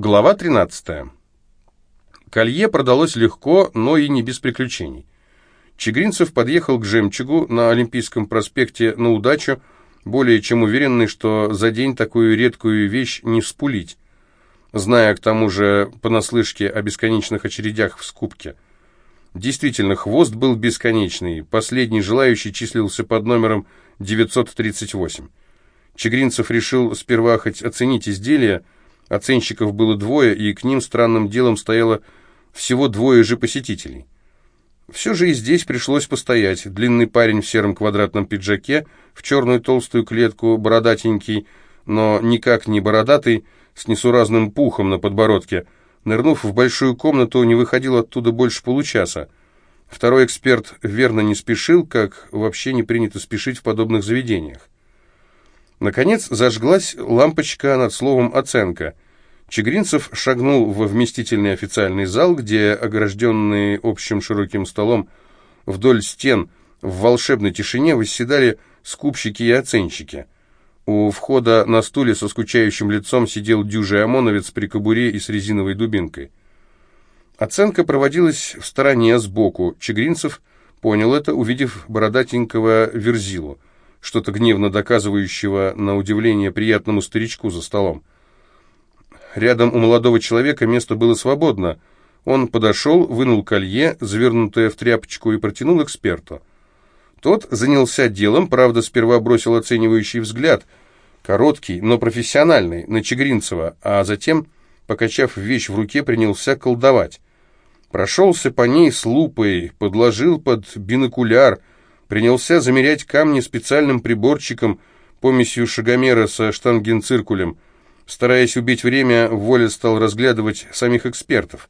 Глава 13. Колье продалось легко, но и не без приключений. Чегринцев подъехал к «Жемчугу» на Олимпийском проспекте на удачу, более чем уверенный, что за день такую редкую вещь не спулить, зная к тому же понаслышке о бесконечных очередях в скупке. Действительно, хвост был бесконечный, последний желающий числился под номером 938. Чегринцев решил сперва хоть оценить изделие, Оценщиков было двое, и к ним странным делом стояло всего двое же посетителей. Все же и здесь пришлось постоять. Длинный парень в сером квадратном пиджаке, в черную толстую клетку, бородатенький, но никак не бородатый, с несуразным пухом на подбородке, нырнув в большую комнату, не выходил оттуда больше получаса. Второй эксперт верно не спешил, как вообще не принято спешить в подобных заведениях. Наконец зажглась лампочка над словом «оценка». Чегринцев шагнул во вместительный официальный зал, где, огражденные общим широким столом, вдоль стен в волшебной тишине восседали скупщики и оценщики. У входа на стуле со скучающим лицом сидел дюжий ОМОНовец при кобуре и с резиновой дубинкой. Оценка проводилась в стороне, сбоку. Чегринцев понял это, увидев бородатенького Верзилу что-то гневно доказывающего, на удивление, приятному старичку за столом. Рядом у молодого человека место было свободно. Он подошел, вынул колье, завернутое в тряпочку, и протянул эксперту. Тот занялся делом, правда, сперва бросил оценивающий взгляд, короткий, но профессиональный, на Чегринцева, а затем, покачав вещь в руке, принялся колдовать. Прошелся по ней с лупой, подложил под бинокуляр, принялся замерять камни специальным приборчиком, помесью шагомера со штангенциркулем. Стараясь убить время, Воля стал разглядывать самих экспертов.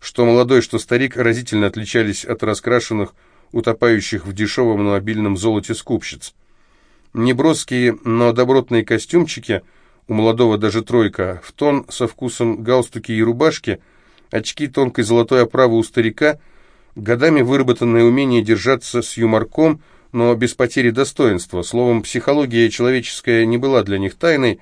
Что молодой, что старик разительно отличались от раскрашенных, утопающих в дешевом, но обильном золоте скупщиц. Неброские, но добротные костюмчики, у молодого даже тройка, в тон со вкусом галстуки и рубашки, очки тонкой золотой оправы у старика — годами выработанное умение держаться с юморком, но без потери достоинства. Словом, психология человеческая не была для них тайной,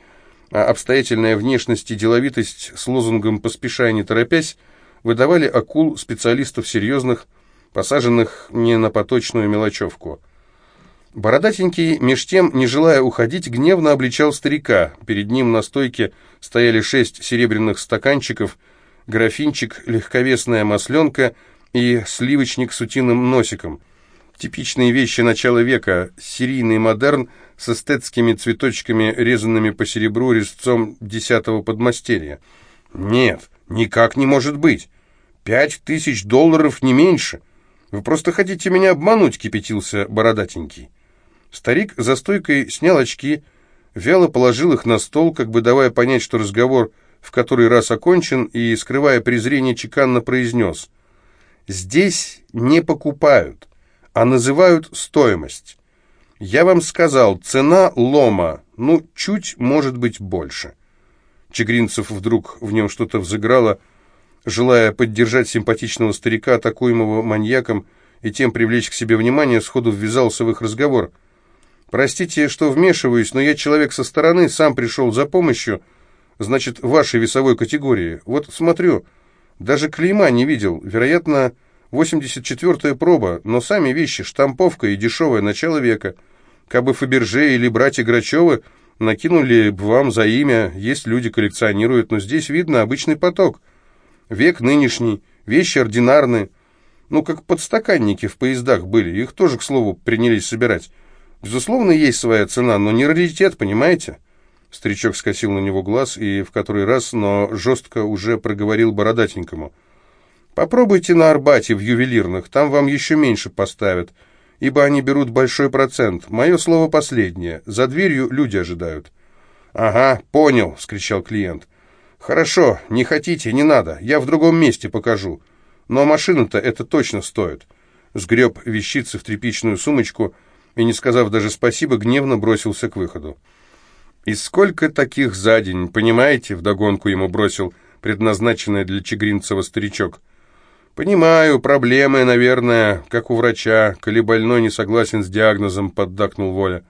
а обстоятельная внешность и деловитость с лозунгом «поспешай, не торопясь» выдавали акул специалистов серьезных, посаженных не на поточную мелочевку. Бородатенький, меж тем, не желая уходить, гневно обличал старика. Перед ним на стойке стояли шесть серебряных стаканчиков, графинчик, легковесная масленка — и сливочник с утиным носиком. Типичные вещи начала века, серийный модерн с эстетскими цветочками, резанными по серебру резцом десятого подмастерья. Нет, никак не может быть. Пять тысяч долларов не меньше. Вы просто хотите меня обмануть, кипятился бородатенький. Старик за стойкой снял очки, вяло положил их на стол, как бы давая понять, что разговор в который раз окончен, и, скрывая презрение, чеканно произнес — Здесь не покупают, а называют стоимость. Я вам сказал, цена лома, ну, чуть, может быть, больше. Чегринцев вдруг в нем что-то взыграло, желая поддержать симпатичного старика, атакуемого маньяком, и тем привлечь к себе внимание, сходу ввязался в их разговор. «Простите, что вмешиваюсь, но я человек со стороны, сам пришел за помощью, значит, вашей весовой категории. Вот смотрю, даже клейма не видел. Вероятно, 84-я проба, но сами вещи, штамповка и дешевое начало века. Кабы Фаберже или братья Грачевы накинули бы вам за имя, есть люди коллекционируют, но здесь видно обычный поток. Век нынешний, вещи ординарные. Ну, как подстаканники в поездах были, их тоже, к слову, принялись собирать. Безусловно, есть своя цена, но не раритет, понимаете?» Старичок скосил на него глаз и в который раз, но жестко уже проговорил бородатенькому. «Попробуйте на Арбате в ювелирных, там вам еще меньше поставят, ибо они берут большой процент. Мое слово последнее. За дверью люди ожидают». «Ага, понял», — вскричал клиент. «Хорошо, не хотите, не надо, я в другом месте покажу. Но машина-то это точно стоит». Сгреб вещицы в тряпичную сумочку и, не сказав даже спасибо, гневно бросился к выходу. «И сколько таких за день, понимаете?» — вдогонку ему бросил предназначенный для Чегринцева старичок. «Понимаю, проблемы, наверное, как у врача, коли больной не согласен с диагнозом», — поддакнул Воля.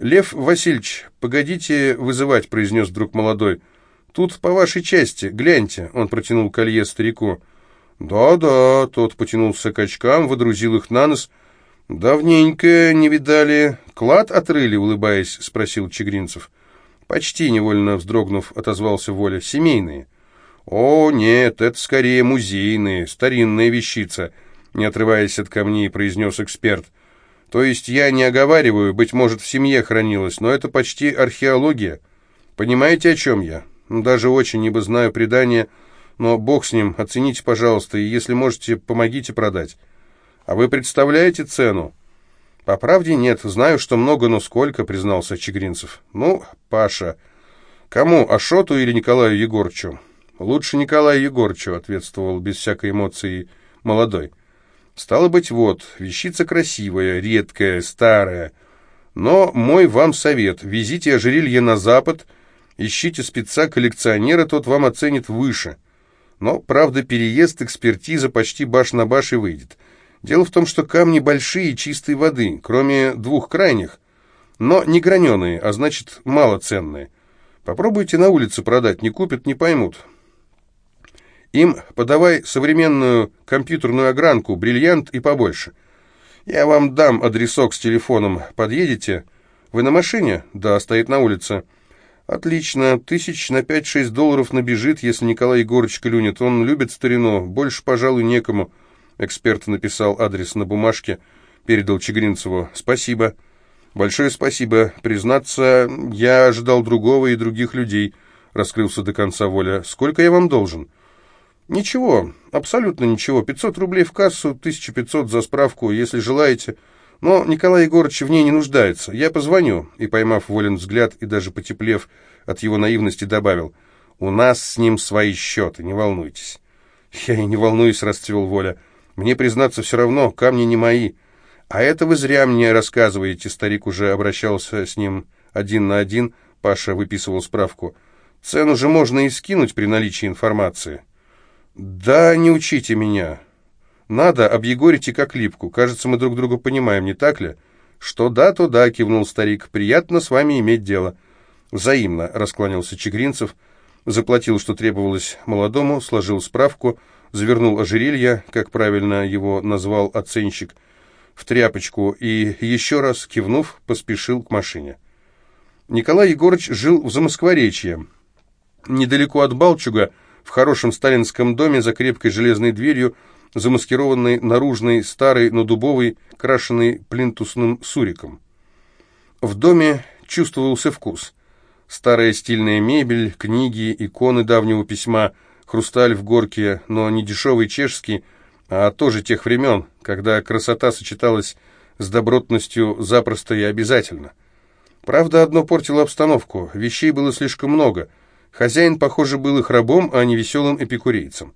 «Лев Васильевич, погодите вызывать», — произнес вдруг молодой. Тут по вашей части, гляньте», — он протянул колье старику. «Да-да», — тот потянулся к очкам, выдрузил их на нос. «Давненько не видали. Клад отрыли?» — улыбаясь, спросил Чегринцев. «Почти невольно вздрогнув, отозвался Воля. Семейные». «О, нет, это скорее музейные, старинная вещица», — не отрываясь от камней, произнес эксперт. «То есть я не оговариваю, быть может, в семье хранилось, но это почти археология. Понимаете, о чем я? Даже очень, ибо знаю предание, но бог с ним, оцените, пожалуйста, и если можете, помогите продать». «А вы представляете цену?» «По правде нет, знаю, что много, но сколько», — признался Чегринцев. «Ну, Паша, кому, Ашоту или Николаю Егорчу?» «Лучше Николаю Егорчу», — ответствовал без всякой эмоции молодой. «Стало быть, вот, вещица красивая, редкая, старая. Но мой вам совет, везите ожерелье на запад, ищите спеца-коллекционера, тот вам оценит выше. Но, правда, переезд, экспертиза почти баш на баш и выйдет». Дело в том, что камни большие, чистой воды, кроме двух крайних, но не граненые, а значит малоценные. Попробуйте на улице продать, не купят, не поймут. Им подавай современную компьютерную огранку, бриллиант и побольше. Я вам дам адресок с телефоном. Подъедете? Вы на машине? Да, стоит на улице. Отлично. Тысяч на пять-шесть долларов набежит, если Николай Егорыч клюнет. Он любит старину. Больше, пожалуй, некому. Эксперт написал адрес на бумажке, передал Чегринцеву. «Спасибо. Большое спасибо. Признаться, я ожидал другого и других людей», — раскрылся до конца Воля. «Сколько я вам должен?» «Ничего, абсолютно ничего. 500 рублей в кассу, 1500 за справку, если желаете. Но Николай Егорович в ней не нуждается. Я позвоню». И, поймав Волин взгляд и даже потеплев от его наивности, добавил. «У нас с ним свои счеты, не волнуйтесь». «Я и не волнуюсь», — расцвел Воля. Мне, признаться, все равно, камни не мои. А это вы зря мне рассказываете, старик уже обращался с ним один на один, Паша выписывал справку. Цену же можно и скинуть при наличии информации. Да, не учите меня. Надо, объегорите как липку. Кажется, мы друг друга понимаем, не так ли? Что да, то да, кивнул старик. Приятно с вами иметь дело. Взаимно, раскланялся Чегринцев, заплатил, что требовалось молодому, сложил справку — завернул ожерелье, как правильно его назвал оценщик, в тряпочку и, еще раз кивнув, поспешил к машине. Николай Егорович жил в Замоскворечье, недалеко от Балчуга, в хорошем сталинском доме за крепкой железной дверью, замаскированной наружной, старой, но дубовой, крашенной плинтусным суриком. В доме чувствовался вкус. Старая стильная мебель, книги, иконы давнего письма – хрусталь в горке, но не дешевый чешский, а тоже тех времен, когда красота сочеталась с добротностью запросто и обязательно. Правда, одно портило обстановку, вещей было слишком много. Хозяин, похоже, был их рабом, а не веселым эпикурейцем.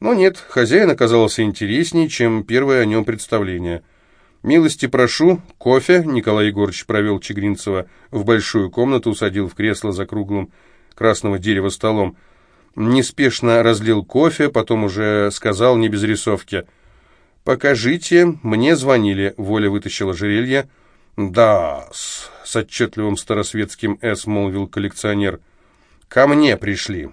Но нет, хозяин оказался интереснее, чем первое о нем представление. «Милости прошу, кофе», — Николай Егорович провел Чегринцева в большую комнату, усадил в кресло за круглым красного дерева столом, — неспешно разлил кофе, потом уже сказал не без рисовки. «Покажите, мне звонили», — Воля вытащила жерелье. «Да, с, с отчетливым старосветским «с», — молвил коллекционер. «Ко мне пришли».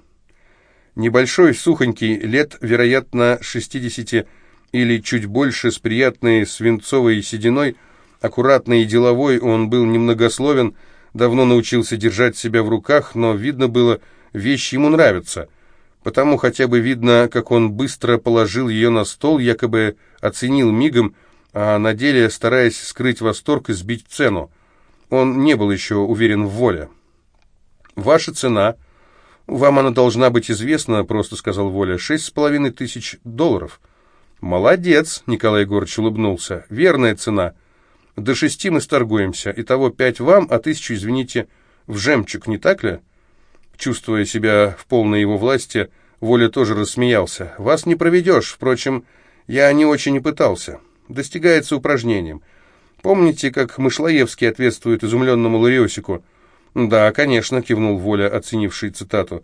Небольшой, сухонький, лет, вероятно, шестидесяти или чуть больше, с приятной свинцовой сединой, аккуратный и деловой, он был немногословен, давно научился держать себя в руках, но видно было, вещь ему нравится. Потому хотя бы видно, как он быстро положил ее на стол, якобы оценил мигом, а на деле стараясь скрыть восторг и сбить цену. Он не был еще уверен в воле. «Ваша цена...» «Вам она должна быть известна», — просто сказал Воля. «Шесть с половиной тысяч долларов». «Молодец», — Николай Егорович улыбнулся. «Верная цена. До шести мы сторгуемся. Итого пять вам, а тысячу, извините, в жемчуг, не так ли?» Чувствуя себя в полной его власти, Воля тоже рассмеялся. «Вас не проведешь, впрочем, я не очень и пытался. Достигается упражнением. Помните, как Мышлоевский ответствует изумленному Лариосику?» «Да, конечно», — кивнул Воля, оценивший цитату.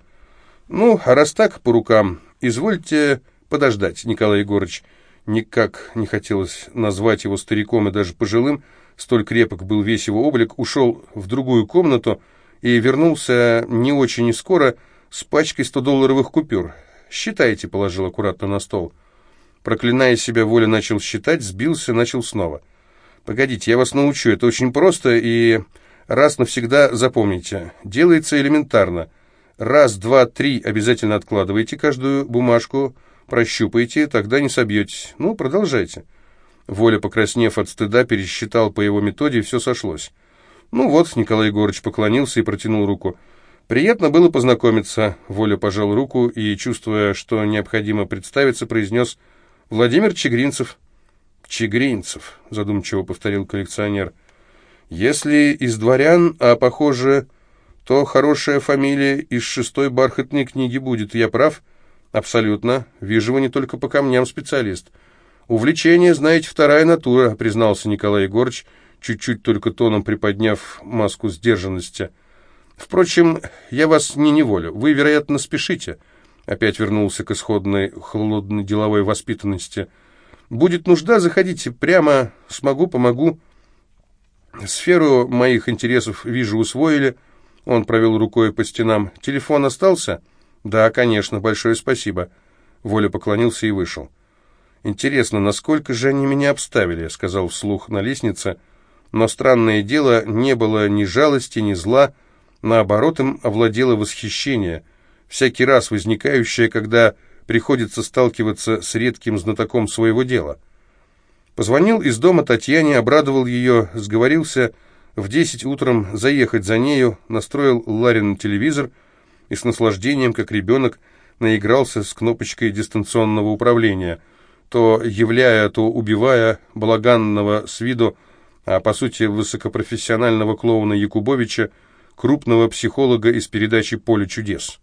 «Ну, а раз так, по рукам, извольте подождать, Николай Егорыч». Никак не хотелось назвать его стариком и даже пожилым, столь крепок был весь его облик, ушел в другую комнату, и вернулся не очень скоро с пачкой 100-долларовых купюр. «Считайте», — положил аккуратно на стол. Проклиная себя, Воля начал считать, сбился, начал снова. «Погодите, я вас научу, это очень просто, и раз навсегда запомните. Делается элементарно. Раз, два, три обязательно откладывайте каждую бумажку, прощупайте, тогда не собьетесь. Ну, продолжайте». Воля, покраснев от стыда, пересчитал по его методе, и все сошлось. «Ну вот», — Николай Егорович поклонился и протянул руку. «Приятно было познакомиться», — Воля пожал руку и, чувствуя, что необходимо представиться, произнес «Владимир Чегринцев». «Чегринцев», — задумчиво повторил коллекционер. «Если из дворян, а похоже, то хорошая фамилия из шестой бархатной книги будет. Я прав?» «Абсолютно. Вижу, вы не только по камням специалист». «Увлечение, знаете, вторая натура», — признался Николай Егорович, чуть-чуть только тоном приподняв маску сдержанности. Впрочем, я вас не неволю. Вы, вероятно, спешите. Опять вернулся к исходной холодной деловой воспитанности. Будет нужда, заходите прямо. Смогу, помогу. Сферу моих интересов, вижу, усвоили. Он провел рукой по стенам. Телефон остался? Да, конечно, большое спасибо. Воля поклонился и вышел. Интересно, насколько же они меня обставили, сказал вслух на лестнице. Но странное дело, не было ни жалости, ни зла, Наоборот, им овладело восхищение, всякий раз возникающее, когда приходится сталкиваться с редким знатоком своего дела. Позвонил из дома Татьяне, обрадовал ее, сговорился в десять утром заехать за нею, настроил Ларин телевизор и с наслаждением, как ребенок, наигрался с кнопочкой дистанционного управления, то являя, то убивая балаганного с виду, а по сути высокопрофессионального клоуна Якубовича, крупного психолога из передачи «Поле чудес».